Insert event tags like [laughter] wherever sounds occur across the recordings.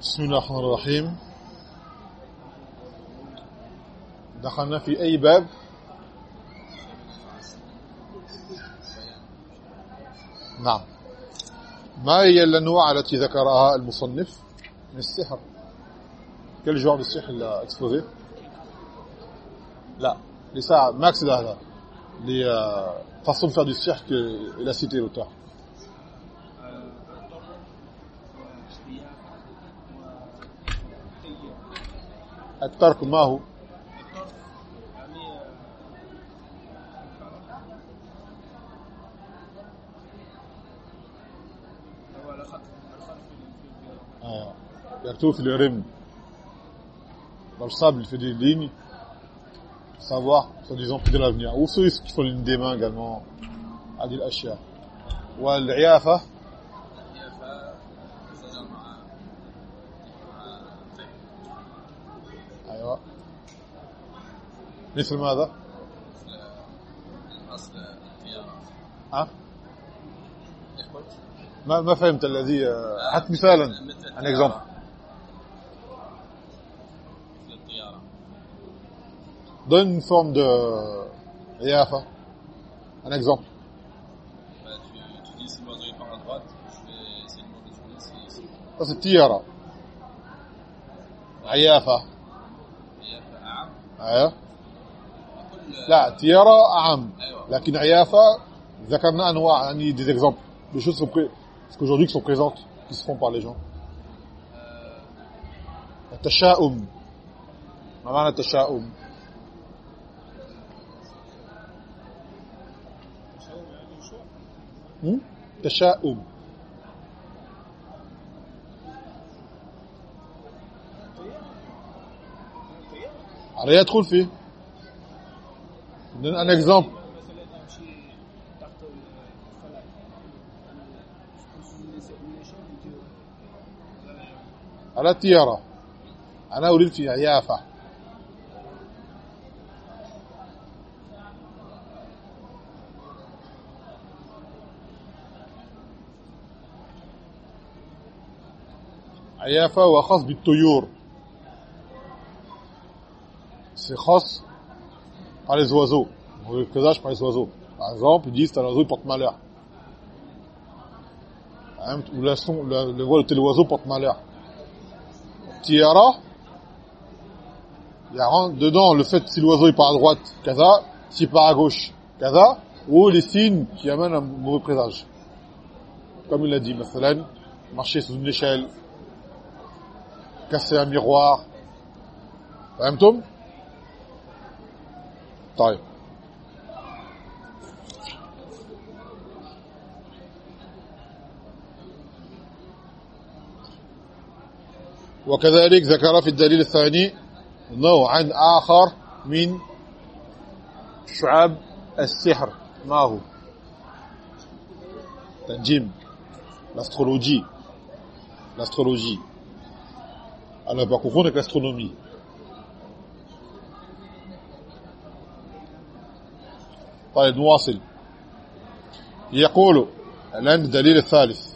بسم الله الرحمن الرحيم. دخلنا في أي باب؟ نعم. ما هي الأنواع التي ذكرها المصنف؟ من السحر. de sihr il a exposé لا. لساعة. ما أقصد هذا. les euh, façons de faire du sihr qu'il a cité l'auteur الترك ما هو آه. يكتب في الرمل dans le sable il fait des lignes savoir soi-disant prédire l'avenir ou ceux qui font l'une des mains également هذه الاشياء والعيافه ايوه مثل ماذا ها ما ما فهمت الذي حط مثالا ان اكزامبل donne une forme de yafa un exemple tu, dis si l'oiseau part à droite, je vais essayer de me retourner si, si ça c'est tiyara عيافه أعم أيوه لا تيارة أعم أيوة. لكن عيافة ذكرنا أنواع يعني des exemples des choses qui sont pré- parce qu'aujourd'hui qui sont présentes qui se font par les gens التشاؤم ما معنى التشاؤم هم؟ تشاؤم على يدخل فيه donne un exemple. على الطيارة أنا أريد في عيافة عيافة وخاص بالطيور سي خاص par les oiseaux on le présage par les oiseaux par exemple ils disent un oiseau il porte malheur Hein, ou le, son, le, le vol de tel oiseau porte malheur tiara il y a un- dedans le fait si l'oiseau il part à droite kaza s'il part à gauche kaza ou les signes qui amènent un mauvais présage comme il a dit مثلا marcher sous une échelle casser un miroir فهمتم طيب. وكذلك ذكر في الدليل الثاني نوعا آخر من شعاب السحر. ما هو؟ تنجيم. الاسترولوجي الاسترولوجي أنا بقى كونه كاسترونومي طيب نواصل يقول الآن الدليل الثالث.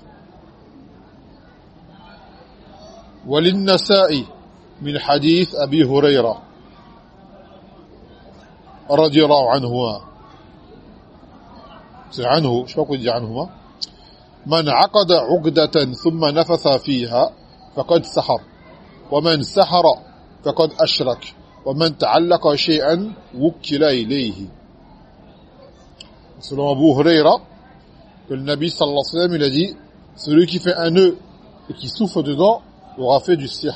وللنساء من حديث أبي هريرة رضي الله عنهما. عنه شو أقول عنهما؟ من عقد عقدة ثم نفث فيها فقد سحر ومن سحر فقد أشرك ومن تعلق شيئا وكل إليه. selon Abu Huraira que le Nabi sallallahu alayhi wa sallam il a dit celui qui fait un nœud et qui souffle dedans aura fait du sihr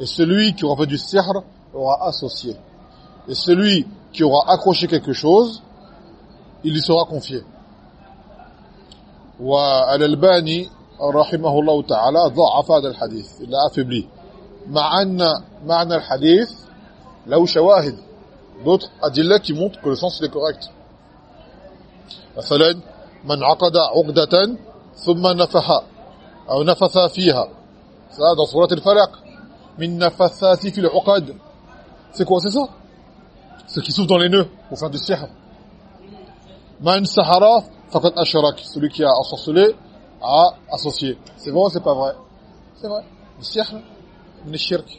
et celui qui aura fait du sihr aura associé et celui qui aura accroché quelque chose il lui sera confié والألباني رحمه الله تعالى ضعف هذا الحديث إلا أفبلي مع أن معنى الحديث له شواهد d'autres أدلة qui montrent que le sens il est correct مثلا من عقد عقدة ثم نفح أو نفث فيها dans سورة الفلق من نفثات في العقد c'est quoi c'est ça ce qui souffle dans les nœuds pour faire du sihr man sahara faqad ashrak celui qui a ensorcelé a associé c'est vrai c'est pas vrai c'est vrai السحر من الشرك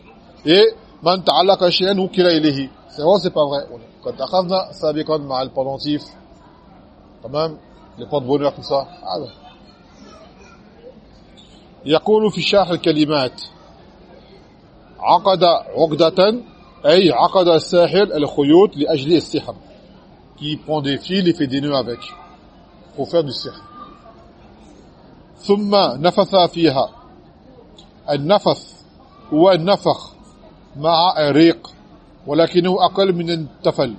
et man ta'allaka shay'an wukila ilayhi c'est vrai c'est pas vrai quand akhadna sabiqan مع البنطيف تمام؟ porte-bonheur tout ça هذا. يقول في شرح الكلمات عقد عقدة أي عقد الساحر الخيوط لأجل السحر. Qui prend des fils et fait des nœuds avec. Pour faire du sihr ثم نفث فيها. النفث هو النفخ مع الريق ولكنه أقل من التفل.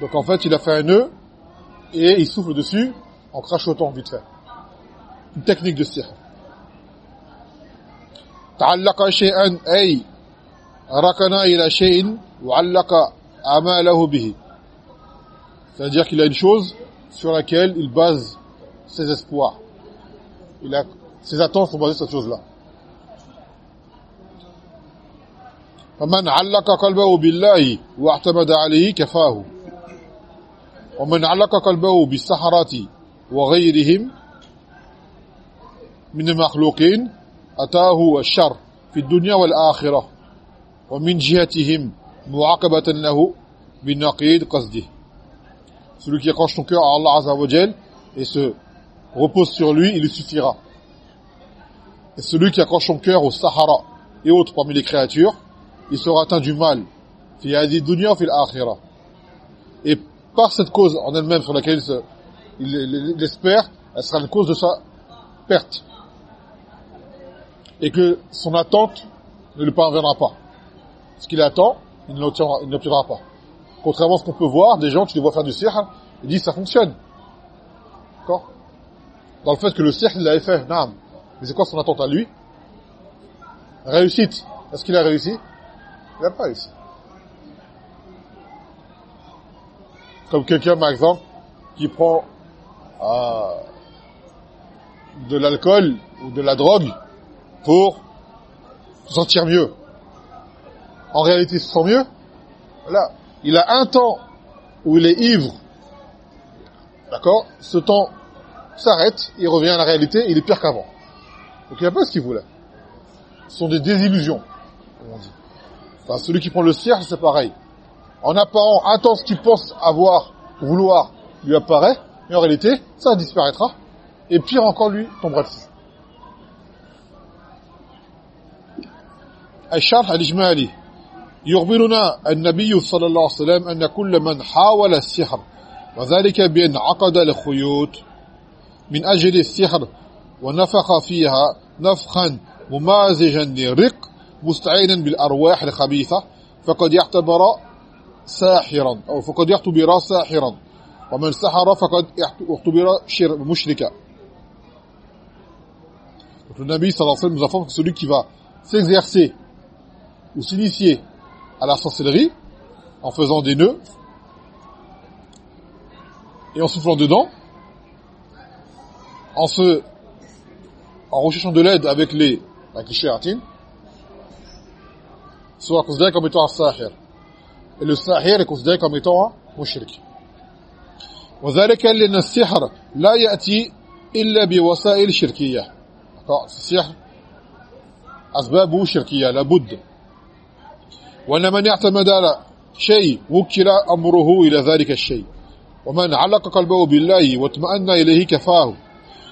Donc en fait il a fait un nœud et il souffle dessus en crachotant vite fait une technique de sihr تعلق شيئا أي ركن إلى شيء وعلق أماله به c'est-à-dire qu'il a une chose sur laquelle il base ses espoirs il a ses attentes sont basées sur cette chose-là فمن علق قلبه بالله واعتمد عليه كفاه ومن علق قلبه بالسحرة وغيرهم من المخلوقين أتاه الشر في الدنيا والآخرة ومن جهتهم معاقبة له بنقيد قصده celui qui accroche son cœur à Allah Azza wa Jal et se repose sur lui, il lui suffira. Et celui qui accroche son cœur au Sahara et autres parmi les créatures, il sera atteint du mal. Fi dunya fil akhirah. Et par cette cause en elle-même sur laquelle il, espère, elle sera la cause de sa perte et que son attente ne lui parviendra pas. Ce qu'il attend, il ne l'obtiendra pas. Contrairement à ce qu'on peut voir, des gens, tu les vois faire du sihr, ils disent ça fonctionne. D'accord? Dans le fait que le sihr, il l'avait fait, naam. Mais c'est quoi son attente à lui? Réussite. Est-ce qu'il a réussi? Il n'a pas réussi. Comme quelqu'un, par exemple, qui prend euh, de l'alcool ou de la drogue pour se sentir mieux. En réalité, il se sent mieux. Voilà. Il a un temps où il est ivre. D'accord? Ce temps s'arrête, il revient à la réalité, il est pire qu'avant. Donc il n'a pas ce qu'il voulait. Ce sont des désillusions, comme on dit. Enfin, celui qui prend le cierge, c'est pareil En apparent, un temps ce qu'il pense avoir, vouloir, lui apparaît, mais en réalité, ça disparaîtra. Et pire encore, lui, tombera dessus. الشرح الإجمالي يخبرنا النبي صلى الله عليه وسلم أن كل من حاول السحر وذلك بأن عقد الخيوط من أجل السحر ونفخ فيها نفخا ممازجا للرق مستعينا بالأرواح الخبيثة فقد يعتبر ساحرا أو فقد يعتبر ساحرا ومن سحر فقد يعتبر مشركا Donc le Nabi sallallahu alayhi wa sallam nous informe que celui qui va s'exercer ou s'initier à la sorcellerie en faisant des nœuds et en soufflant dedans, en se, en recherchant de l'aide avec les, avec les shéatines, soit considéré comme étant un sahir. Comme étant un mushrik. وذلك لأن السحر لا يأتي إلا بوسائل شركية. السحر أسبابه شركية لابد وأن من اعتمد على شيء وكل أمره إلى ذلك الشيء. ومن علق قلبه بالله واطمأن إليه كفاه.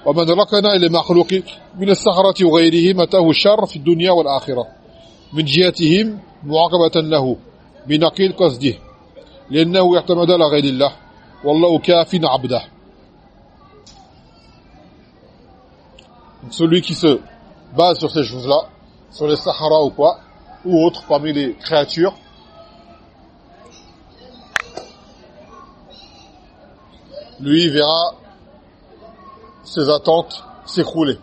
ومن ركن إلى مخلوق من السحرة وغيره متاه الشر في الدنيا والآخرة. من جهتهم معاقبة له. بنقيل قصده لأنه يعتمد على غير الله والله كاف عبده celui qui se base sur ces choses-là, sur les Sahara ou quoi, ou autres parmi les créatures, lui verra ses attentes s'écrouler.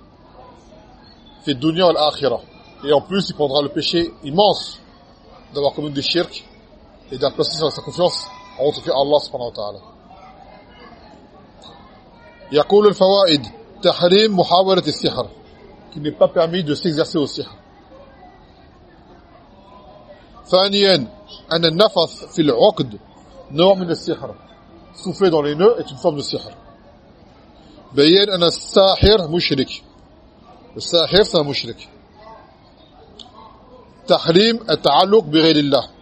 Fait dunya al-akhirah. Et en plus, il prendra le péché immense d'avoir commis des shirk et placé sa confiance en autre Allah subhanahu wa ta'ala. يقول الفوائد تحريم محاولة السحر qui n'est pas permis de s'exercer au sihr. ثانيا أن النفث في العقد نوع من السحر souffler dans les nœuds est une forme de sihr. بين أن الساحر مشرك الساحر c'est un mushrik tahrim at-ta'alluq bi ghayrillah.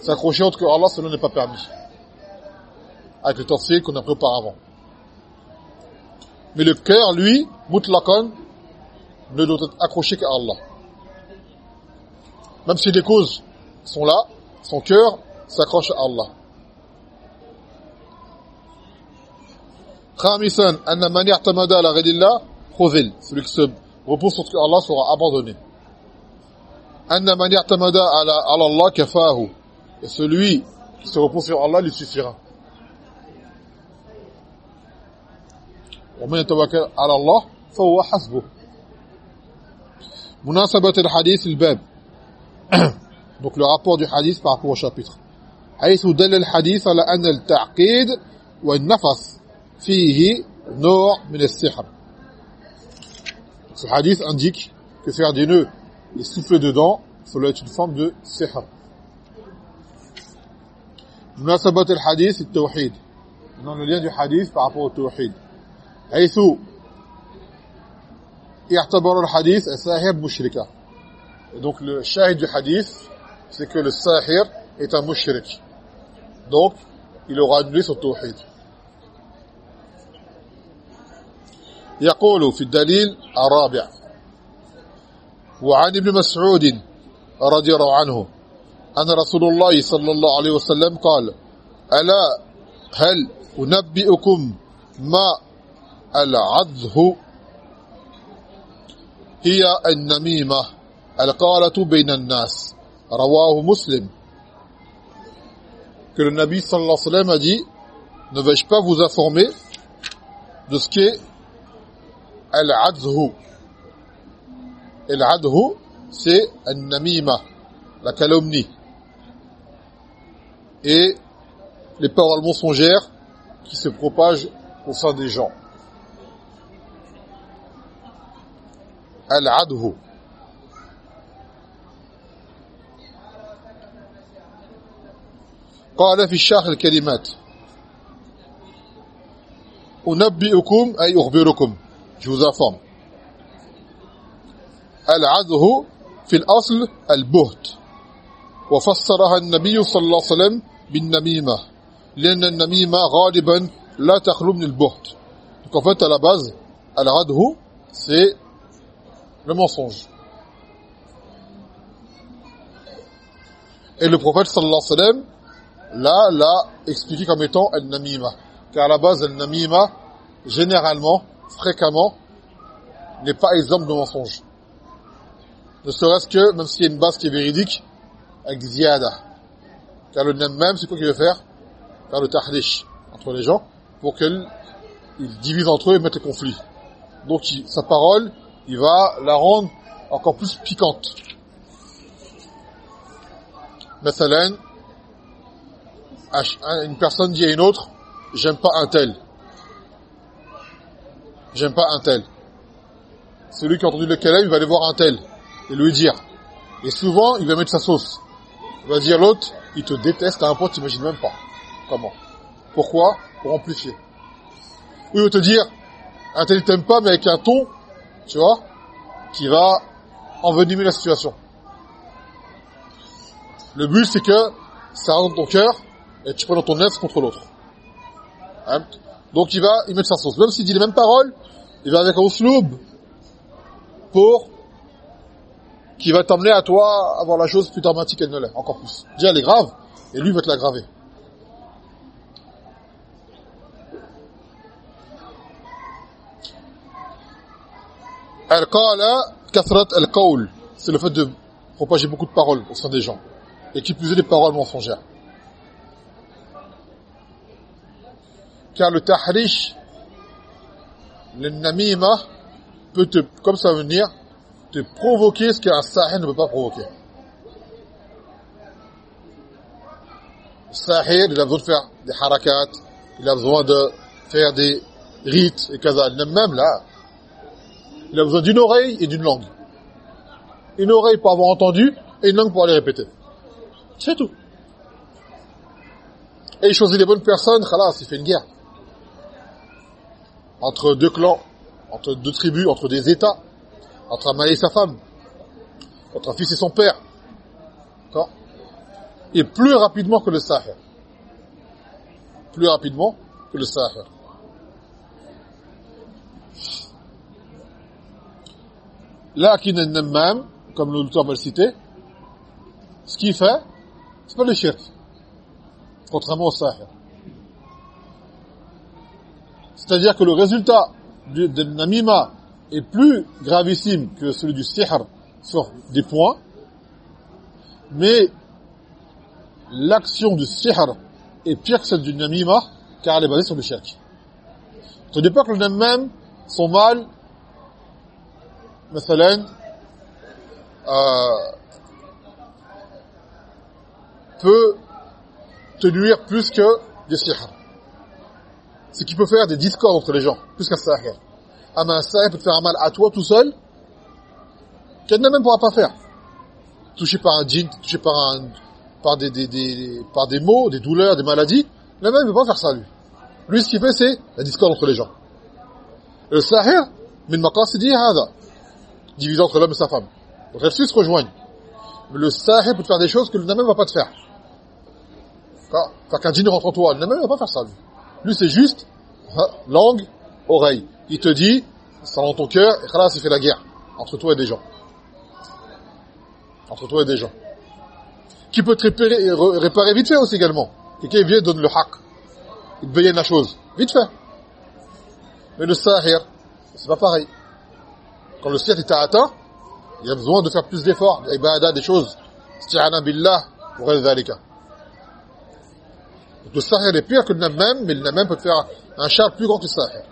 S'accrocher autre que Allah, cela n'est pas permis. Avec le tafsir qu'on a pris auparavant. Mais le cœur, lui, mutlaqan, ne doit être accroché qu'à Allah. Même si les causes sont là, son cœur s'accroche à Allah. خامسا أن من اعتمد على غير الله خذل celui qui se repose sur ce que Allah sera abandonné أن من اعتمد على على الله كفاه et celui qui se repose sur Allah lui suffira ومن يتوكل على الله فهو حسبه مناسبة الحديث الباب [coughs] donc le rapport du hadith par rapport au chapitre حيث دل الحديث على أن التعقيد والنفس فيه نوع من السحر ce hadith indique que faire des nœuds et souffler dedans cela est une forme de sihr بمناسبة الحديث التوحيد نحن اليوم حديث بعبو التوحيد. حيث يعتبر الحديث الساحر مشركة donc الشاهد الحديث du hadith c'est que le sahir est un مشرك. Donc il aura annulé son توحيد. يقول في الدليل الرابع وعن ابن مسعود رضي الله عنه أن رسول الله صلى الله عليه وسلم قال ألا هل أنبئكم ما العذه هي النميمة القالة بين الناس رواه مسلم que le Nabi sallallahu alayhi wa sallam a dit ne vais-je pas vous informer de ce qu'est al-adhu al-adhu c'est al-namima la calomnie et les paroles mensongères qui se propagent au sein des gens al-adhu قال في الشاخ الكلمات أنبئكم أي أخبركم je vous informe العذه في الأصل البهت وفسرها النبي صلى الله عليه وسلم بالنميمة لأن النميمة غالبا لا تخلو من البهت donc en fait à la base العذه c'est le mensonge et le prophète sallallahu alayhi wa sallam là l'a expliqué comme étant al-namima car à la base al-namima généralement fréquemment n'est pas exemple de mensonge ne serait-ce que même s'il y a une base qui est véridique avec des ziyada Car le même, c'est quoi qu'il veut faire Faire le tahrish entre les gens pour qu'ils divisent entre eux et mettent le conflit. Donc sa parole, il va la rendre encore plus piquante. Mathalan, une personne dit à une autre, j'aime pas un tel. J'aime pas un tel. Celui qui a entendu le calem, il va aller voir un tel et lui dire. Et souvent, il va mettre sa sauce. Il va dire l'autre, il te déteste à un point tu n'imagines même pas comment? Pourquoi? Pour amplifier ou il va te dire un tel il t'aime pas mais avec un ton tu vois qui va envenimer la situation le but c'est que ça rentre dans ton cœur et tu prends ton œuf contre l'autre. Hein? Donc il va y mettre sa sauce. Même s'il dit les mêmes paroles, il va avec un sloub pour qui va t'emmener à toi à la chose plus dramatique qu'elle ne l'est, encore plus. Déjà elle est grave, et lui va te l'aggraver. Al-Qala kathrat al-qawl, c'est le fait de propager beaucoup de paroles au sein des gens et qui plus est des paroles mensongères. car le tahrish le namima peut te comme ça veut dire te provoquer ce qu'un sahir ne peut pas provoquer. Le sahir il a besoin de faire des harakat il a besoin de faire des rites et kaza. Même là il a besoin d'une oreille et d'une langue. Une oreille pour avoir entendu et une langue pour aller répéter. C'est tout. Et il choisit les bonnes personnes khalas il fait une guerre. Entre deux clans, entre deux tribus, entre des États, entre un mari et sa femme. Votre fils et son père. Et plus rapidement que le sahir. Plus rapidement que le sahir. N'est même, comme le va le citer, ce qu'il fait, c'est pas le shirk. Contrairement au sahir. C'est-à-dire que le résultat de namima est plus gravissime que celui du sihr sur des points, mais l'action du sihr est pire que celle du namima, car elle est basée sur le shirk. Ce n'est pas que le même, son mal, مثلا euh, peut te nuire plus que des sihr. C'est qu'il peut faire des discords entre les gens, plus qu'un sahir. Ah mais un sahir peut te faire un mal à toi tout seul, qu'elle même pourra pas faire. Touché par un djinn, touché par un, par des, des, des, par des maux, des douleurs, des maladies, le même ne peut pas faire ça lui. Lui ce qu'il fait c'est la discorde entre les gens. le sahir, min maqasidi hada, divisé entre l'homme et sa femme. Donc elles se rejoignent. Le sahir peut te faire des choses que le même ne va pas te faire. Faire qu'un djinn rentre en toi, le même ne va pas faire ça lui. Lui c'est juste hein, langue, oreille. Il te dit, ça dans ton cœur, et là, il fait la guerre entre toi et des gens entre toi et des gens. Qui peut te réparer, réparer vite fait aussi également. Quelqu'un vient donne le haq. Il te veille la chose. Vite fait. Mais le sahir, c'est pas pareil. Quand le sahir est atteint, il a besoin de faire plus d'efforts, des des choses. Sti'ana billah, pour dhalika. Le sahir est pire que le namam, mais le namam peut faire un char plus grand que le sahir.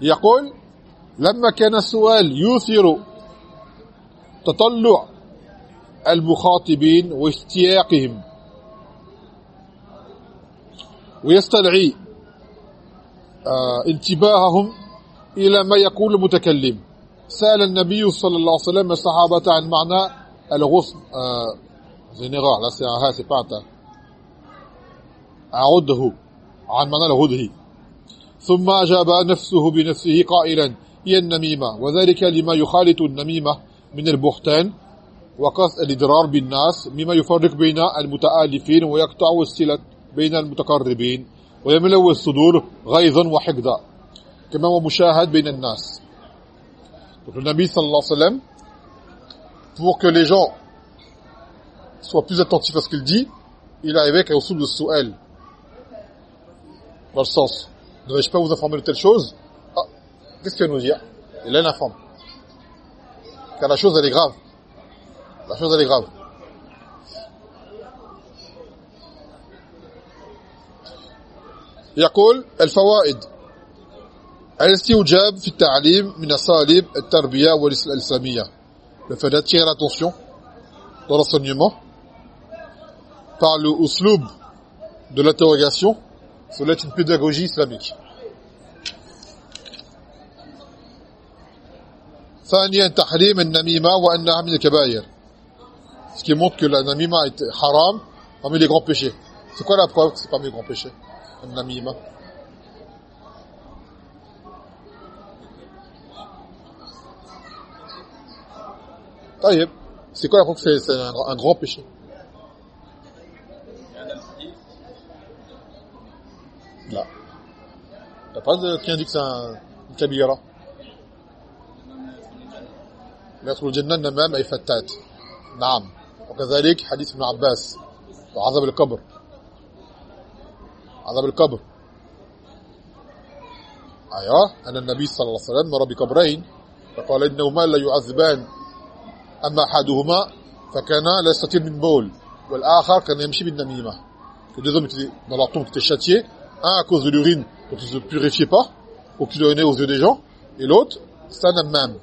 يقول لما كان السؤال يثير تطلع المخاطبين واشتياقهم ويستدعي آه، انتباههم إلى ما يقول المتكلم. سأل النبي صلى الله عليه وسلم الصحابة عن معنى الغصن زينيغار لا سي سي با عده عن معنى الغده. ثم أجاب نفسه بنفسه قائلا هي النميمة وذلك لما يخالط النميمة من البهتان وقص الإضرار بالناس مما يفرق بين المتآلفين ويقطع الصلة بين المتقربين ويملو الصدور غيظا وحقدا كما هو مشاهد بين الناس Donc le Nabi sallallahu alayhi wa sallam, pour que les gens soient plus attentifs à ce qu'il dit, il arrivait avec un soupe de sou'el. Dans le sens, ne vais-je pas vous informer de telle chose Ah, qu'est-ce qu'il va nous dire Et là, il informe. car la chose elle est grave. La chose elle est grave. يقول الفوائد الاستيجاب في التعليم من أساليب التربية والإسلامية le fait d'attirer l'attention dans l'enseignement par le usloub de l'interrogation ça doit être une pédagogie islamique. Ce qui montre que la namima est haram parmi les grands péchés. C'est quoi la preuve que c'est parmi les grands péchés La namima. C'est quoi la preuve que c'est un grand péché? لا. t'as pas de qui indique que c'est un, kabira يدخل الجنة النمام أي فتات نعم. وكذلك حديث ابن عباس. وعذاب القبر. عذاب القبر. أيوة. أن النبي صلى الله عليه وسلم مر بقبرين فقال إنهما لا يعذبان. أما أحدهما فكان لا يستطيع من بول. والآخر كان يمشي بالنميمة. que deux hommes un à cause de l'urine dont ils ne se purifiaient pas ou qui urinait aux yeux des gens et l'autre c'est un même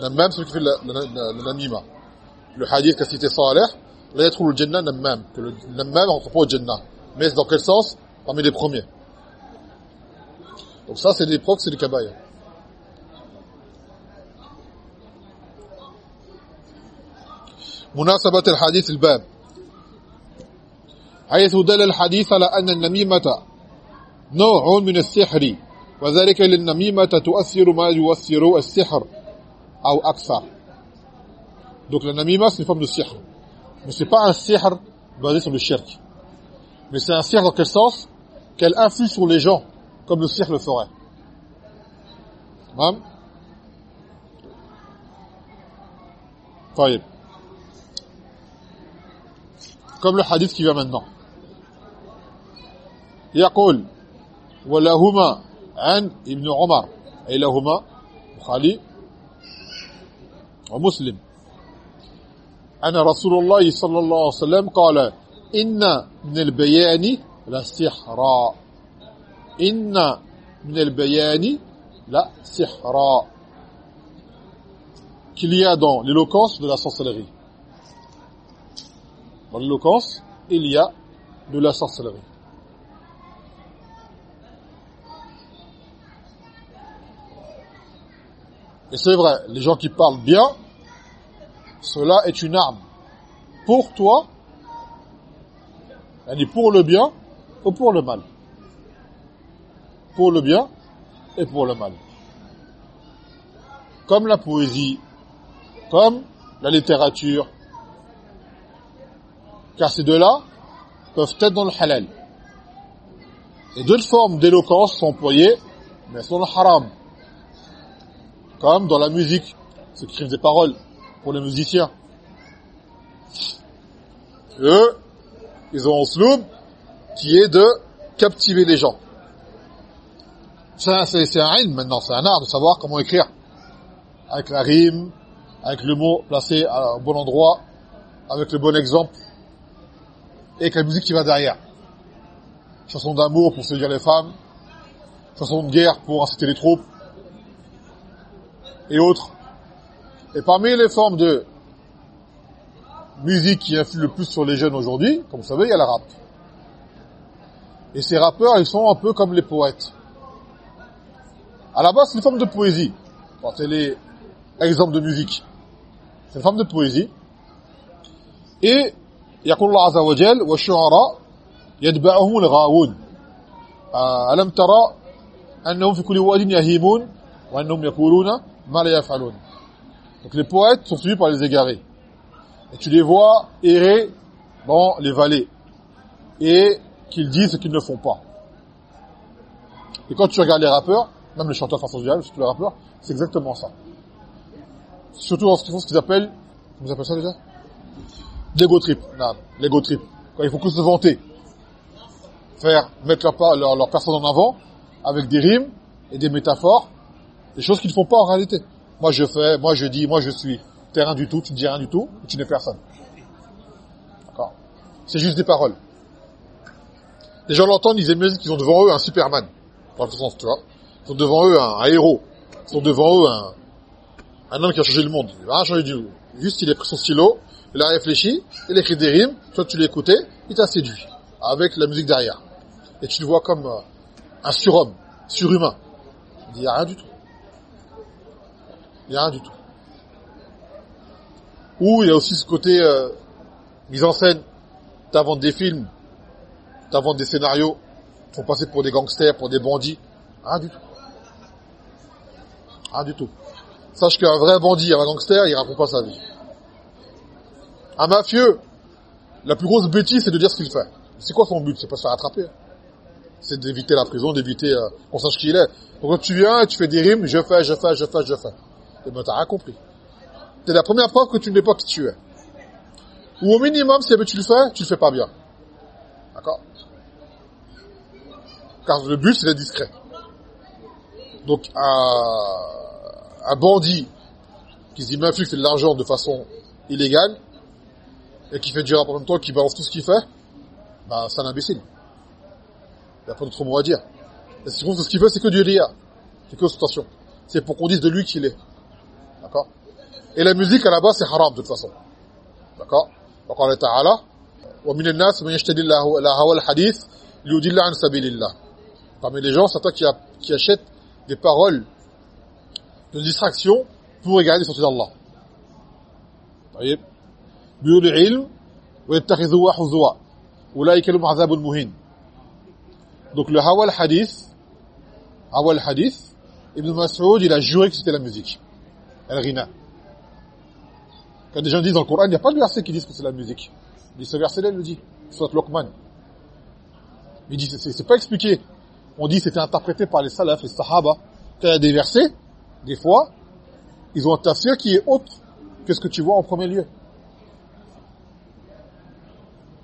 Namam, c'est celui qui fait le namima. Le hadith qu'a cité Saleh, là, il trouve le Jannah Namam, que le Namam entre pas au Jannah. Mais c'est dans quel sens Parmi les premiers. Donc ça, c'est des procs, c'est des kabaïs. مناسبة الحديث الباب حيث دل الحديث على أن النميمة نوع من السحر وذلك للنميمة تؤثر ما يؤثر السحر ou akthar. Donc la namima c'est une forme de sihr. Mais c'est pas un sihr basé sur le shirk. Mais c'est un sihr dans quel sens Qu'elle influe sur les gens, comme le sihr le ferait. طيب comme le hadith qui vient maintenant يقول ولهما عن ابن عمر أي لهما بخاري ومسلم أن رسول الله صلى الله عليه وسلم قال إن من البيان لسحرا إن من البيان لا سحرا qu'il y a dans l'éloquence de la sorcellerie. Dans l'éloquence, il y a de la sorcellerie. Et c'est vrai, les gens qui parlent bien, cela est une arme pour toi, elle est pour le bien ou pour le mal. Pour le bien et pour le mal. Comme la poésie, comme la littérature. Car ces deux-là peuvent être dans le halal. Et d'autres formes d'éloquence sont employées, mais sont le haram. Dans la musique, ceux qui écrivent des paroles pour les musiciens. Eux, ils ont un sloub qui est de captiver les gens. C'est un ilm maintenant, c'est un art de savoir comment écrire. Avec la rime, avec le mot placé au bon endroit, avec le bon exemple, et avec la musique qui va derrière. Chanson d'amour pour séduire les femmes, chanson de guerre pour inciter les troupes, et autres. Et parmi les formes de musique qui influent le plus sur les jeunes aujourd'hui, comme vous savez, il y a la rap. Et ces rappeurs, ils sont un peu comme les poètes. À la base, c'est une forme de poésie. c'est les exemples de musique. C'est une forme de poésie. Et, يقول الله عز وجل والشعراء يتبعهم الغاوون ألم ترى أنهم في كل واد يهيمون وأنهم يقولون ما لا يفعلون donc les poètes sont suivis par les égarés. Et tu les vois errer dans les vallées. Et qu'ils disent ce qu'ils ne font pas. Et quand tu regardes les rappeurs, même les chanteurs façon générale, surtout les rappeurs, c'est exactement ça. Surtout en ce qu'ils appellent, comment vous appelez ça déjà? L'ego trip. Non, l'ego trip. Quand il faut que se vanter. Faire, mettre leur, leur, leur personne en avant, avec des rimes et des métaphores, des choses qu'ils ne font pas en réalité. Moi je fais, moi je dis, moi je suis. T'es rien du tout, tu ne dis rien du tout, tu n'es personne. D'accord C'est juste des paroles. Les gens l'entendent, ils aiment qu'ils ont devant eux un Superman. Dans le sens, tu vois. Ils ont devant eux un, héros. Ils ont devant eux un, un homme qui a changé le monde. Il va changer du tout. Juste, il a pris son stylo, il a réfléchi, il a écrit des rimes, toi tu l'écoutais, il t'a séduit. Avec la musique derrière. Et tu le vois comme euh, un surhomme, surhumain. Il n'y a rien du tout. Il a rien du tout. Ou il y a aussi ce côté euh, mise en scène. T'inventes des films, t'inventes des scénarios, font passer pour des gangsters, pour des bandits. Rien du tout. Rien du tout. Sache qu'un vrai bandit, un gangster, il raconte pas sa vie. Un mafieux, la plus grosse bêtise, c'est de dire ce qu'il fait. C'est quoi son but? C'est pas se faire attraper. C'est d'éviter la prison, d'éviter euh, qu'on sache qui il est. Donc quand tu viens tu fais des rimes, je fais, je fais, je fais, je fais. Et ben t'as rien compris. C'est la première preuve que tu ne sais pas qui tu es. Ou au minimum, si tu le fais, tu le fais pas bien. D'accord? Car le but, c'est d'être discret. Donc, un, un bandit qui se dit m'inflige de l'argent de façon illégale et qui fait du rap en même temps, qui balance tout ce qu'il fait, bah, c'est un imbécile. Il n'y a pas d'autre mot à dire. Et ce que ce qu'il fait, c'est que du ria. C'est que ostentation. C'est pour qu'on dise de lui qu'il est. D'accord Et la musique, à la base, c'est haram, de toute façon. D'accord Allah Ta'ala, وَمِنَ النَّاسِ مَنْ يَشْتَدِ اللَّهُ الْحَدِيثِ لِيُدِلَّ عَنْ سَبِيلِ اللَّهِ Parmi les gens, c'est toi qui, qui achètent des paroles de distraction pour regarder les sorties d'Allah. طيب بيقولوا علم ويتخذوا حظوا أولئك لهم عذاب مهين donc le hawa al-hadith hawa al-hadith Ibn Mas'ud il a juré que c'était la musique Al-Rina. Quand des gens disent dans le Coran, il n'y a pas de verset qui disent que c'est la musique. Mais ce verset-là, il le dit. Soit Lokman. Il dit, c'est pas expliqué. On dit c'était interprété par les salaf, les sahaba. Quand il y a des versets, des fois, ils ont un tafsir qui est autre que ce que tu vois en premier lieu.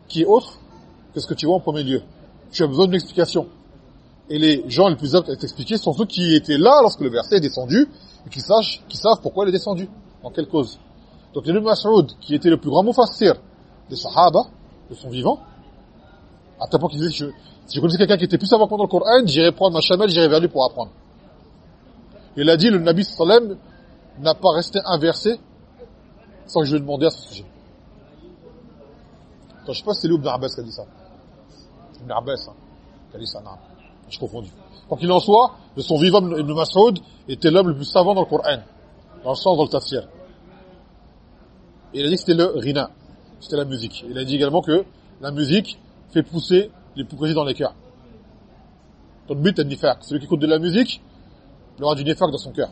Qui est autre que ce que tu vois en premier lieu. Tu as besoin d'une explication. Et les gens les plus aptes à t'expliquer sont ceux qui étaient là lorsque le verset est descendu et qui, sachent, qui savent pourquoi il est descendu, en quelle cause? Donc le Mas'ud, qui était le plus grand mufassir des Sahaba, de son vivant, à tel point qu'il disait, si je connaissais quelqu'un qui était plus savant dans le Coran, j'irais prendre ma chamelle, j'irais vers lui pour apprendre. Il a dit, le Nabi sallam n'a pas resté un verset sans que je lui demandé à ce sujet. Je sais pas si c'est lui Ibn Abbas qui a dit ça. Ibn Abbas, hein, qui a dit ça, non. Je confondu. Quoi qu'il en soit, de son vivant, Ibn Mas'ud était l'homme le plus savant dans le Coran, dans le sens, dans le tafsir. Et il a dit que c'était le rina, c'était la musique. Il a dit également que la musique fait pousser les l'hypocrisie dans les cœurs. Ton but est nifaq. Celui qui écoute de la musique, il aura du nifaq dans son cœur.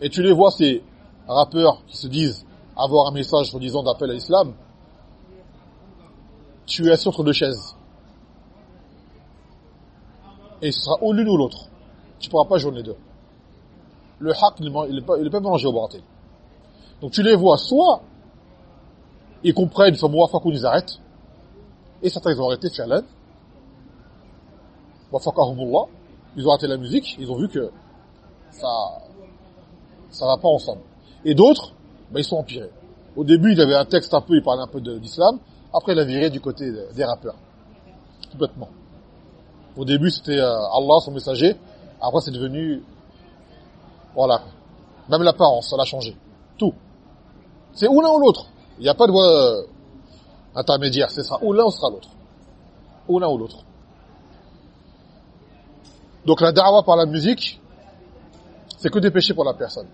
Et tu les vois, ces rappeurs qui se disent avoir un message disant d'appel à l'islam, tu es entre deux chaises. Et ce sera ou l'une ou l'autre. Tu pourras pas jouer les deux. Le haq, il n'est pas, pas mélangé au baratil. Donc tu les vois, soit ils comprennent, ils sont ou ils arrêtent, et certains ils ont arrêté fi'lan, ils ont arrêté la musique, ils ont vu que ça ça va pas ensemble. Et d'autres, ben, ils sont empirés. Au début, il avait un texte un peu, il parlait un peu d'islam, après il a viré du côté des rappeurs. Complètement. Au début, c'était euh, Allah, son messager, après c'est devenu... Voilà. Même l'apparence, ça l'a changé. Tout. C'est ou l'un ou l'autre. Il n'y a pas de voie euh, intermédiaire. C'est ça. Ou l'un ou sera l'autre. Ou l'un ou l'autre. Donc la da'wa par la musique, c'est que des péchés pour la personne.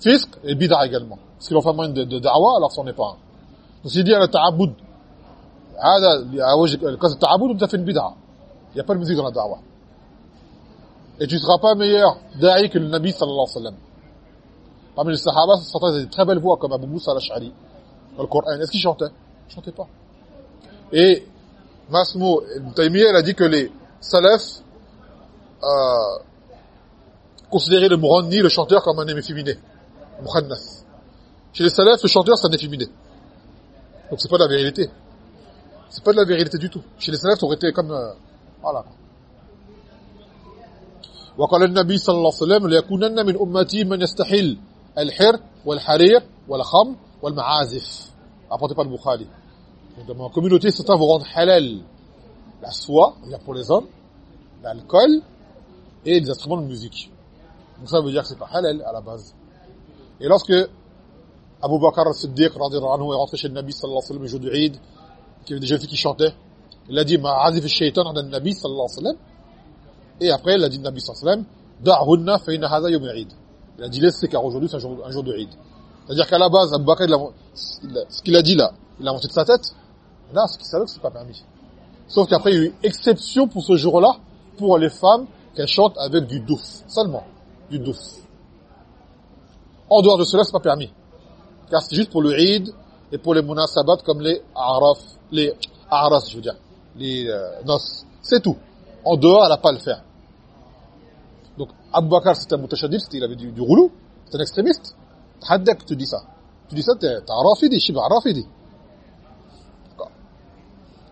Fisc et bid'a également. Si l'on fait moins de, de da'wa, alors c'en est pas un. Donc s'il dit à la ta'aboud, c'est ta'aboud, tu as fait une bid'a. Il n'y a pas de musique dans la da'wa. Et tu ne seras pas meilleur da'i que le Nabi sallallahu alayhi wa sallam. Parmi les Sahaba, certains avaient des très belles voix, comme Abu Moussa al-Ash'ari, dans le Coran. Est-ce qu'il chantait Il chantait pas. Et Masmo Ibn Taymiyyah, il a dit que les Salafs euh, considéraient le Mourani, le chanteur, comme un efféminé. Mukhannas. Chez les Salafs, le chanteur, c'est un efféminé. Donc c'est pas de la vérité. C'est pas de la vérité du tout. Chez les Salafs, ça aurait été comme... Euh, voilà. وقال النبي صلى الله عليه وسلم ليكونن من أمتي من يستحل الحر والحرير والخمر والمعازف apporté par le Bukhari dans ma communauté certains vont rendre halal la soie pour les hommes l'alcool et les instruments de musique donc ça veut dire que c'est pas halal à la base et lorsque Abu Bakr al-Siddiq est rentré chez le Nabi sallallahu alayhi wa sallam le jour du Eid qu'il y avait des jeunes filles qui chantaient il a dit ma'azif al-shaytan ala nabi sallallahu alayhi wa sallam et après il a dit Nabi sallallahu alayhi wa sallam da'hunna il a dit laisse, car aujourd'hui c'est un jour, un jour de Eid. C'est-à-dire qu'à la base, Abu Bakr, ce qu'il a dit là, il a monté de sa tête. Là, ce qu'il savait que c'est pas permis. Sauf qu'après, il y a eu exception pour ce jour-là, pour les femmes qu'elles chantent avec du douf. Seulement. Du douf. En dehors de cela, c'est pas permis. Car c'est juste pour le Eid et pour les munasabat comme les araf, les aras, je veux dire, les euh, noces. C'est tout. En dehors, elle n'a pas à le faire. Donc, Abu Bakr, c'était un mutashadid, il avait du, du c'est un extrémiste. Haddak, tu dis ça. Tu dis ça, t'es un rafidi, shiba rafidi.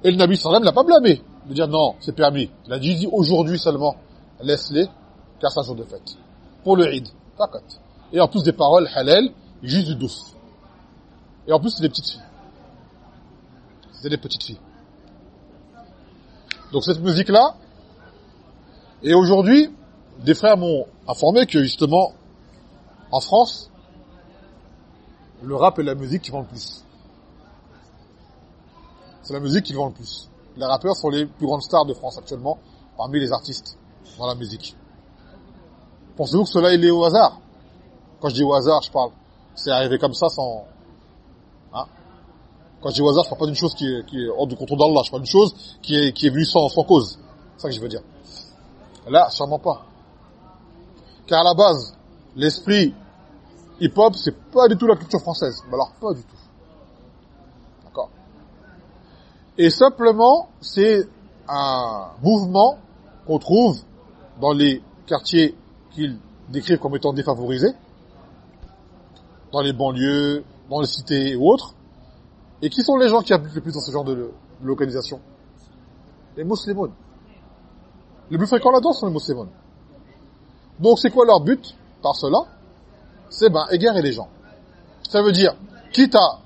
Et le Nabi sallam l'a pas blâmé. De dire non, c'est permis. Il a dit, aujourd'hui seulement, laisse-les, car c'est un jour de fête. Pour le Eid. Et en plus des paroles halal, juste du douce. Et en plus, c'est des petites filles. C'était des petites filles. Donc cette musique-là, et aujourd'hui, des frères m'ont informé que justement, en France, le rap est la musique qui vend le plus. C'est la musique qui vend le plus. Les rappeurs sont les plus grandes stars de France actuellement, parmi les artistes dans la musique. Pensez-vous que cela est lié au hasard? Quand je dis au hasard, je parle. C'est arrivé comme ça sans... Quand je dis au hasard, je parle pas d'une chose qui est, hors du contrôle d'Allah. Je parle d'une chose qui est, qui est venue sans, cause. C'est ça que je veux dire. Là, sûrement pas. Car à la base, l'esprit hip-hop, c'est pas du tout la culture française. Mais alors, pas du tout. D'accord Et simplement, c'est un mouvement qu'on trouve dans les quartiers qu'ils décrivent comme étant défavorisés, dans les banlieues, dans les cités ou autres. Et qui sont les gens qui habitent le plus dans ce genre de localisation? Les musulmans. Les plus fréquents là-dedans sont les musulmans. Donc c'est quoi leur but par cela? C'est ben égarer les gens. Ça veut dire, quitte à,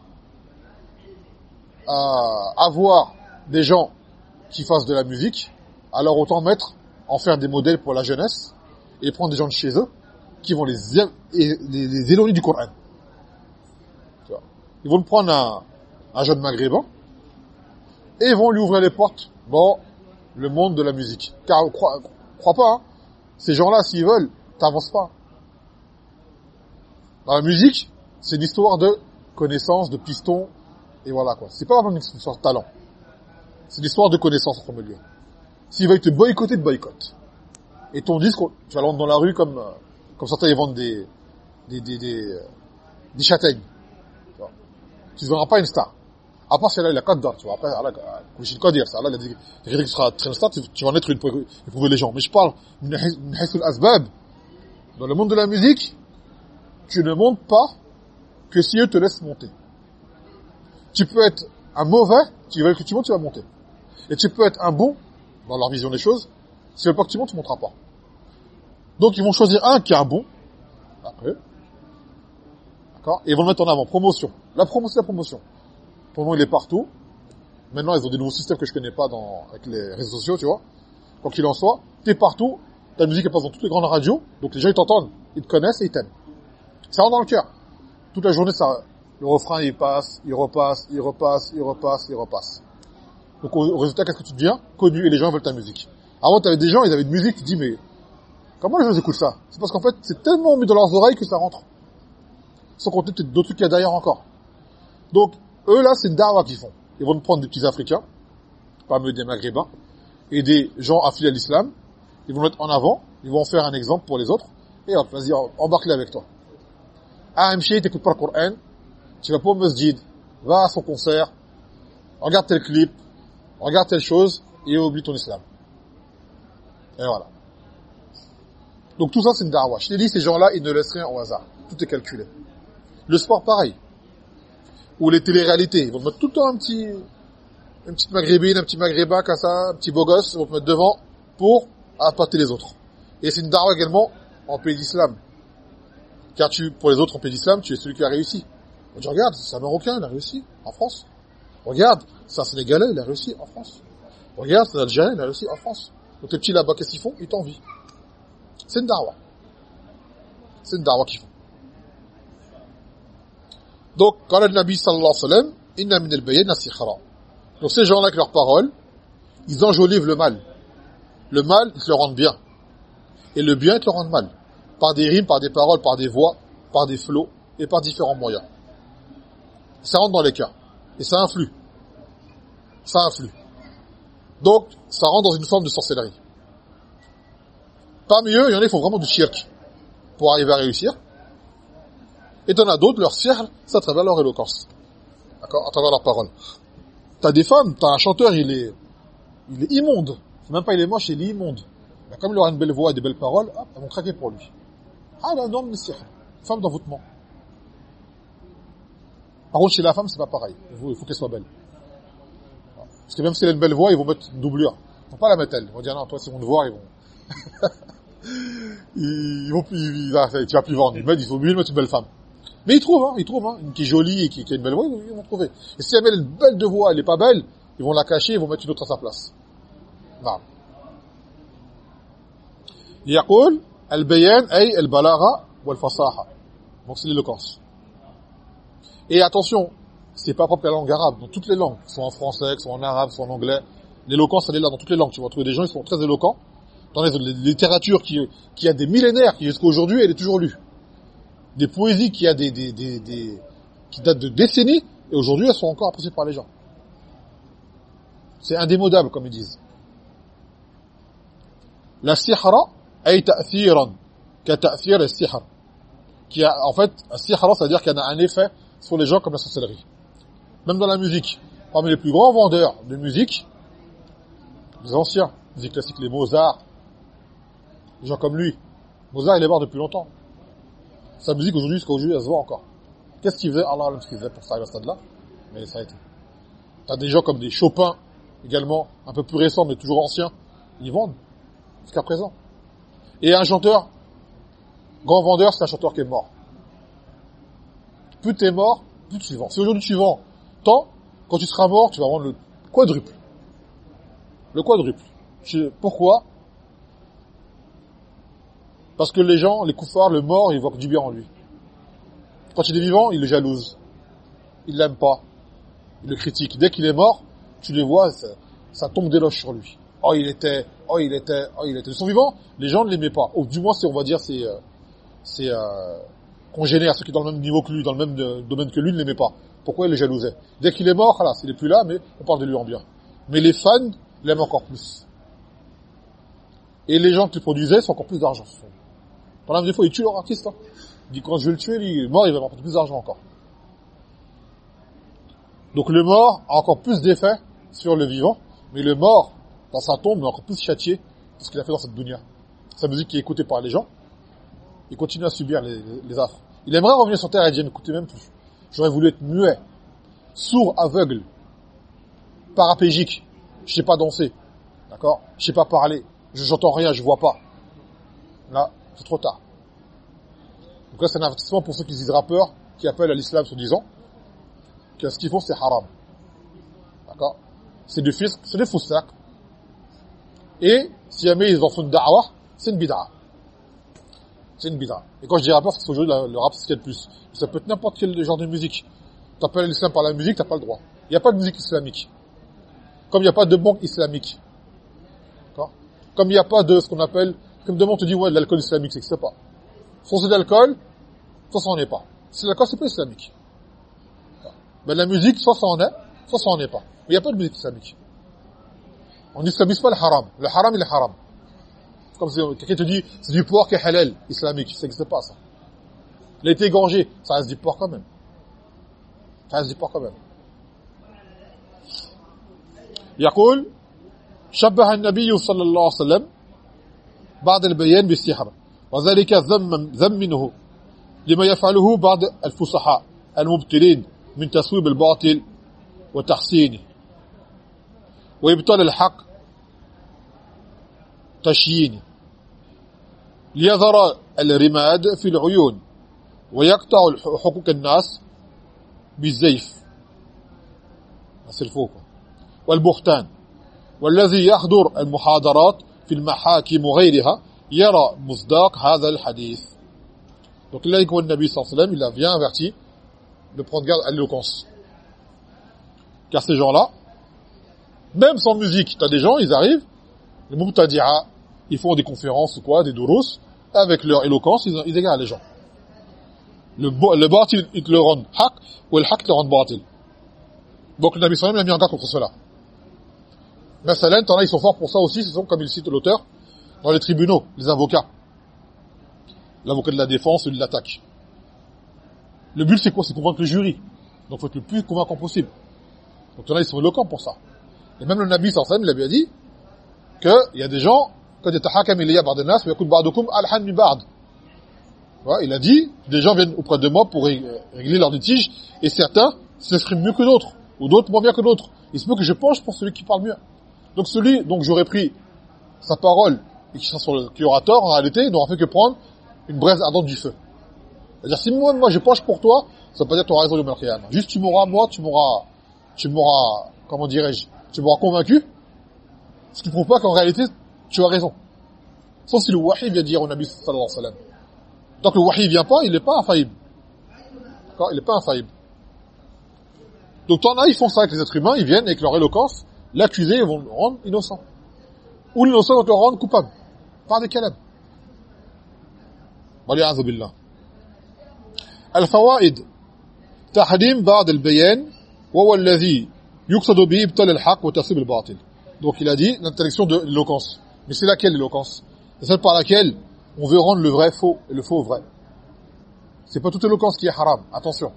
avoir des gens qui fassent de la musique, alors autant mettre, en faire des modèles pour la jeunesse, et prendre des gens de chez eux, qui vont les, les, éloigner du Coran. Ils vont prendre un, un jeune maghrébin, et vont lui ouvrir les portes dans le monde de la musique. Car, crois, crois pas, hein, ces gens-là, s'ils veulent, t'avances pas. Dans la musique, c'est l'histoire de connaissance, de piston, et voilà quoi. C'est pas vraiment une histoire de talent. C'est l'histoire de connaissance en premier lieu. S'ils veulent te boycotter, de boycott. Et ton disque, tu vas l'entendre dans la rue comme, euh, comme certains ils vendent des, des, des, des, euh, châtaignes. Tu ne verras pas une star. À part celle-là, il a quatre dates, tu vois. Après, Allah, quoi dire, ça, Allah, il a dit, que tu seras très star, tu, vas en être une pour éprouver les gens. Mais je parle, asbab. Dans le monde de la musique, tu ne montes pas que si eux te laissent monter. Tu peux être un mauvais, tu veux que tu montes, tu vas monter. Et tu peux être un bon, dans leur vision des choses, si veulent pas que tu montes, tu monteras pas. Donc ils vont choisir un qui est un bon, après, d'accord, et ils vont le mettre en avant, promotion. La promotion, la promotion. Pour moi, il est partout. Maintenant, ils ont des nouveaux systèmes que je connais pas dans, avec les réseaux sociaux, tu vois. Quoi qu'il en soit, t'es partout, ta musique elle passe dans toutes les grandes radios, donc les gens ils t'entendent, ils te connaissent et ils t'aiment. Ça rentre dans le cœur. Toute la journée, ça, le refrain il passe, il repasse, il repasse, il repasse, il repasse. Donc au, résultat, qu'est-ce que tu deviens? Connu et les gens veulent ta musique. Avant, tu avais des gens, ils avaient une musique, tu dis mais comment les gens écoutent ça? C'est parce qu'en fait, c'est tellement mis dans leurs oreilles que ça rentre. Sans compter d'autres trucs qu'il y a derrière encore. Donc, eux, là, c'est une dawa qu'ils font. Ils vont prendre des petits Africains, parmi des Maghrébins, et des gens affiliés à l'islam. Ils vont mettre en avant, ils vont en faire un exemple pour les autres. Et hop, vas-y, embarque-les avec toi. Ah, un t'écoutes pas le Coran, tu vas pas au va à son concert, regarde tel clip, regarde telle chose, et oublie ton islam. Et voilà. Donc tout ça, c'est une dawa. Je t'ai dit, ces gens-là, ils ne laissent rien au hasard. Tout est calculé. Le sport, pareil ou les téléréalités. Ils vont mettre tout le temps un petit, une petite maghrébine, un petit maghrébin comme ça, un petit beau gosse, ils vont te mettre devant pour appâter les autres. Et c'est une darwa également en pays d'islam. Car tu, pour les autres en pays d'islam, tu es celui qui a réussi. On dit, regarde, c'est un Marocain, il a réussi en France. Regarde, c'est un Sénégalais, il a réussi en France. Regarde, c'est un Algérien, il a réussi en France. Donc tes petits là-bas, qu'est-ce qu'ils font? Ils t'envient. C'est une darwa. C'est une darwa qu'ils font. Donc, quand le Nabi sallallahu alayhi wa sallam, Donc ces gens-là avec leurs paroles, ils enjolivent le mal. Le mal, ils te le rendent bien. Et le bien, ils te le rendent mal. Par des rimes, par des paroles, par des voix, par des flots, et par différents moyens. Ça rentre dans les cœurs. Et ça influe. Ça influe. Donc, ça rentre dans une forme de sorcellerie. Parmi eux, il y en a qui font vraiment du shirk pour arriver à réussir. Et t'en as d'autres, leur sihr, c'est à travers leur éloquence. D'accord? À travers leurs paroles. T'as des femmes, t'as un chanteur, il est, il est immonde. C'est même pas il est moche, il est immonde. Mais comme il aura une belle voix et des belles paroles, hop, elles vont craquer pour lui. Ah, là, non, sihr. Femme d'envoûtement. Par contre, chez la femme, c'est pas pareil. Il faut qu'elle soit belle. Parce que même si elle a une belle voix, ils vont mettre une doublure. Ils vont pas la mettre elle. Ils vont dire, non, toi, si on te voit, ils vont... [laughs] ils vont plus, tu vas plus vendre. Ils mettent, il faut mieux mettre une belle femme. Mais ils trouvent, hein, ils trouvent, hein, une qui est jolie et qui, a une belle voix, ils vont trouver. Et si elle a une belle de voix, elle est pas belle, ils vont la cacher, ils vont mettre une autre à sa place. Non. يقول البيان أي البلاغة والفصاحة donc c'est l'éloquence et attention c'est pas propre à la langue arabe dans toutes les langues soit en français soit en arabe soit en anglais l'éloquence elle est là dans toutes les langues tu vas trouver des gens qui sont très éloquents dans les, littératures qui qui a des millénaires qui jusqu'à aujourd'hui elle est toujours lue des poésies qui a des, des, des, des qui datent de décennies et aujourd'hui elles sont encore appréciées par les gens. C'est indémodable comme ils disent. La sihra ay ta'thiran ka ta'thir al-sihr qui a, en fait, sihra, ça veut dire qu'il y a un effet sur les gens comme la sorcellerie. Même dans la musique. Parmi les plus grands vendeurs de musique, les anciens, musique classique, les Mozart, les gens comme lui. Mozart, il est mort depuis longtemps. Sa musique aujourd'hui, jusqu'à aujourd'hui, elle se voit encore. Qu'est-ce qu'il faisait Allah ce qu'il faisait pour ça à ce stade-là? Mais ça a été. T'as des gens comme des Chopin, également, un peu plus récents, mais toujours anciens. Ils vendent. Jusqu'à présent. Et un chanteur, grand vendeur, c'est un chanteur qui est mort. Plus t'es mort, plus tu vends. Si aujourd'hui tu vends tant, quand tu seras mort, tu vas vendre le quadruple. Le quadruple. Pourquoi? Parce que les gens, les koufars, le mort, ils voient du bien en lui. Quand il est vivant, il le jalouse. Il l'aime pas. Il le critique. Dès qu'il est mort, tu les vois, ça, tombe d'éloge sur lui. Oh, il était, oh, il était, oh, il était. De son vivant, les gens ne l'aimaient pas. Ou du moins, c'est, on va dire, c'est, euh, c'est, euh, congénère, ceux qui sont dans le même niveau que lui, dans le même euh, domaine que lui, ne l'aimaient pas. Pourquoi il le jalousait? Dès qu'il est mort, voilà, il est plus là, mais on parle de lui en bien. Mais les fans l'aiment encore plus. Et les gens qui le produisaient sont encore plus d'argent. Pendant des fois, ils tuent leur artiste. Hein. Il dit, quand je vais le tuer, il est mort, il va m'apporter plus d'argent encore. Donc le mort a encore plus d'effet sur le vivant, mais le mort, dans sa tombe, est encore plus châtié de ce qu'il a fait dans cette dunya. Sa musique qui est écoutée par les gens, il continue à subir les, affres. Il aimerait revenir sur terre et dire, n'écoutez même plus. J'aurais voulu être muet, sourd, aveugle, parapégique. Je sais pas danser. D'accord? Je sais pas parler. Je j'entends rien, je vois pas. Là, c'est trop tard. Donc là, c'est un avertissement pour ceux qui disent rappeurs, qui appellent à l'islam sur disant que ce qu'ils font, c'est haram. D'accord? C'est du fisc, c'est des foussacs. Et, si jamais ils en font une da'wah, c'est une bid'a. C'est une bid'a. Et quand je dis rappeur, c'est qu'aujourd'hui, le rap, c'est ce qu'il y a de plus. Ça peut être n'importe quel genre de musique. T'appelles l'islam par la musique, t'as pas le droit. Il n'y a pas de musique islamique. Comme il n'y a pas de banque islamique. D'accord? Comme il n'y a pas de ce qu'on appelle... Comme demain on te dit, ouais, de l'alcool islamique, c'est que c'est pas. Soit c'est de l'alcool, soit ça en est pas. Si c'est l'alcool, c'est pas islamique. Mais la musique, soit ça en est, soit ça en est pas. Mais il n'y a pas de musique islamique. On n'islamise pas le haram. Le haram, il est haram. Comme si quelqu'un te dit, c'est du porc qui est halal, islamique. Ça n'existe pas, ça. Il a été égorgé. Ça reste du porc quand même. Ça reste du porc quand même. يقول شبه النبي صلى الله عليه وسلم بعد البيان بالسحر وذلك ذم ذم منه لما يفعله بعض الفصحاء المبتلين من تصويب الباطل وتحسينه. وإبطال الحق تشيينه. ليظهر الرماد في العيون ويقطع حقوق الناس بالزيف. quoi والبهتان. والذي يحضر المحاضرات في المحاكم وغيرها يرى مصداق هذا الحديث donc là le Nabi sallallahu alayhi wa sallam il a bien averti de prendre garde à l'éloquence car ces gens-là même sans musique tu as des gens ils arrivent les Moutadira ils font des conférences ou quoi des durus avec leur éloquence ils, ils égarent les gens le, le batil ils le rendent haq ou le haq le rend batil donc le Nabi sallallahu alayhi wa sallam a mis en garde contre cela mais t'en as, ils sont forts pour ça aussi, ce sont, comme il cite l'auteur, dans les tribunaux, les avocats. L'avocat de la défense ou de l'attaque. Le but, c'est quoi? C'est convaincre le jury. Donc, faut être le plus convaincant possible. Donc, t'en ils sont éloquents pour ça. Et même le Nabi, sallallahu il a bien dit qu'il y a des gens, quand il il a dit, des gens viennent auprès de moi pour régler leur litige, et certains s'expriment mieux que d'autres, ou d'autres moins bien que d'autres. Il se peut que je penche pour celui qui parle mieux. Donc celui, donc j'aurais pris sa parole et qui, sur le, qui aura tort, en réalité, il n'aura fait que prendre une braise ardente du feu. C'est-à-dire, si moi, moi, je penche pour toi, ça veut pas dire que tu auras raison de Juste, tu m'auras, moi, tu m'auras, tu m'auras, comment dirais-je, tu m'auras convaincu, ce qui prouve pas qu'en réalité, tu as raison. Sauf si le wahi vient dire au Nabi sallallahu alayhi wa sallam. Tant que le wahi vient pas, il n'est pas infaillible. D'accord? Il n'est pas infaillible. Donc, t'en as, ils font ça avec les êtres humains, ils viennent avec leur éloquence, l'accusé vont le rendre innocent. Ou l'innocent vont le rendre coupable. Par des calabs. والعياذ بالله الفوائد تحريم بعض البيان وهو الذي يقصد به ابطال الحق وتصيب الباطل donc il a dit l'interdiction de l'éloquence mais c'est laquelle l'éloquence c'est celle par laquelle on veut rendre le vrai faux et le faux vrai C'est pas toute éloquence qui est haram, attention.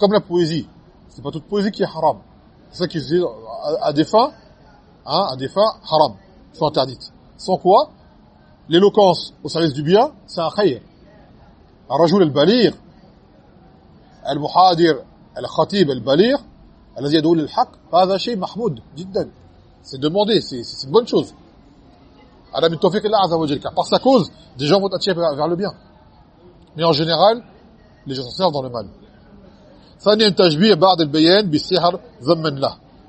Comme la poésie, c'est pas toute poésie qui est haram. C'est ça qui se dit à, des fins, hein, à des fins haram, sont interdites. Sans quoi, l'éloquence au service du bien, c'est un khayr. الرجل البليغ المحاضر الخطيب البليغ الذي يدعو للحق هذا شيء محمود جدا c'est demandé c'est c'est une bonne chose على من توفيق الله عز وجل car par sa cause des gens vont attirer vers le bien mais en général les gens sont servent dans le mal ثانيا تشبيه بعض البيان بالسحر ذما له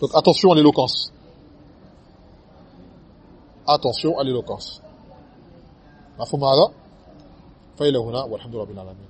donc attention à l'éloquence attention à l'éloquence مفهوم هذا فإلى هنا والحمد لله رب العالمين